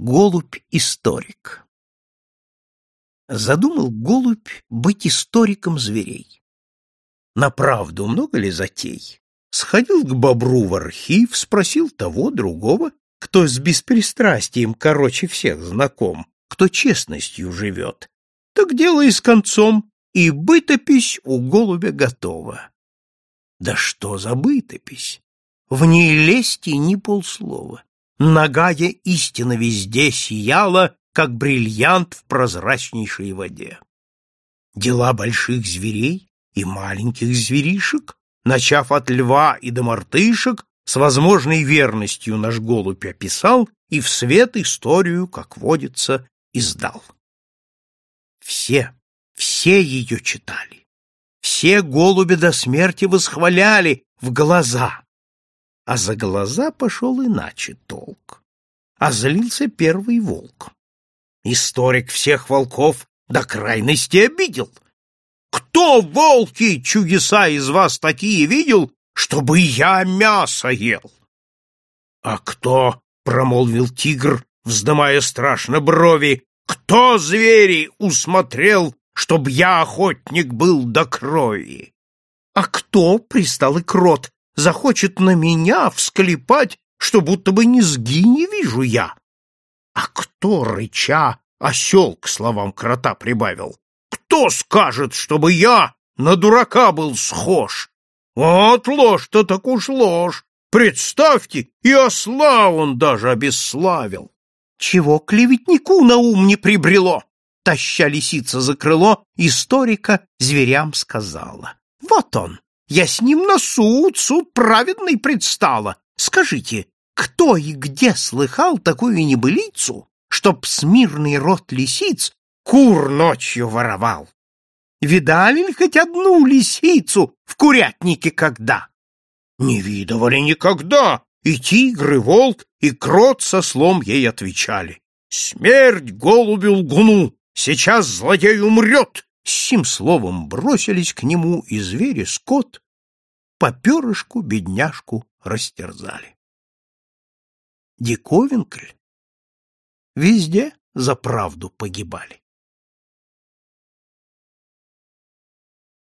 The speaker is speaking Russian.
Голубь историк. Задумал голубь быть историком зверей. На правду много ли затей? Сходил к бобру в архив, спросил того, другого, кто с беспристрастием короче всех знаком, кто честностью живет. Так дело и с концом, и бытопись у голубя готова. Да что за бытопись? В ней лести ни полслова. Ногая истина везде сияла, как бриллиант в прозрачнейшей воде. Дела больших зверей и маленьких зверишек, начав от льва и до мартышек, с возможной верностью наш голубь описал и в свет историю, как водится, издал. Все, все ее читали, все голуби до смерти восхваляли в глаза, а за глаза пошел иначе толк. А залился первый волк. Историк всех волков до крайности обидел. Кто, волки, чудеса из вас такие видел, чтобы я мясо ел? А кто, — промолвил тигр, вздымая страшно брови, — кто, звери, усмотрел, чтоб я охотник был до крови? А кто, — пристал и крот, захочет на меня всклепать, что будто бы низги не вижу я. А кто, рыча, осел к словам крота прибавил? Кто скажет, чтобы я на дурака был схож? Вот ложь-то так уж ложь. Представьте, и осла он даже обесславил. Чего клеветнику на ум не прибрело? Таща лисица за крыло, историка зверям сказала. Вот он, я с ним на суд, суд праведный предстала. Скажите, кто и где слыхал такую небылицу, чтоб смирный рот лисиц кур ночью воровал? Видали ли хоть одну лисицу в курятнике когда? Не видывали никогда, и тигр, и волк, и крот со слом ей отвечали. Смерть голубю лгуну, сейчас злодей умрет, Сим словом бросились к нему и звери скот, по перышку бедняжку растерзали. Диковинкль везде за правду погибали.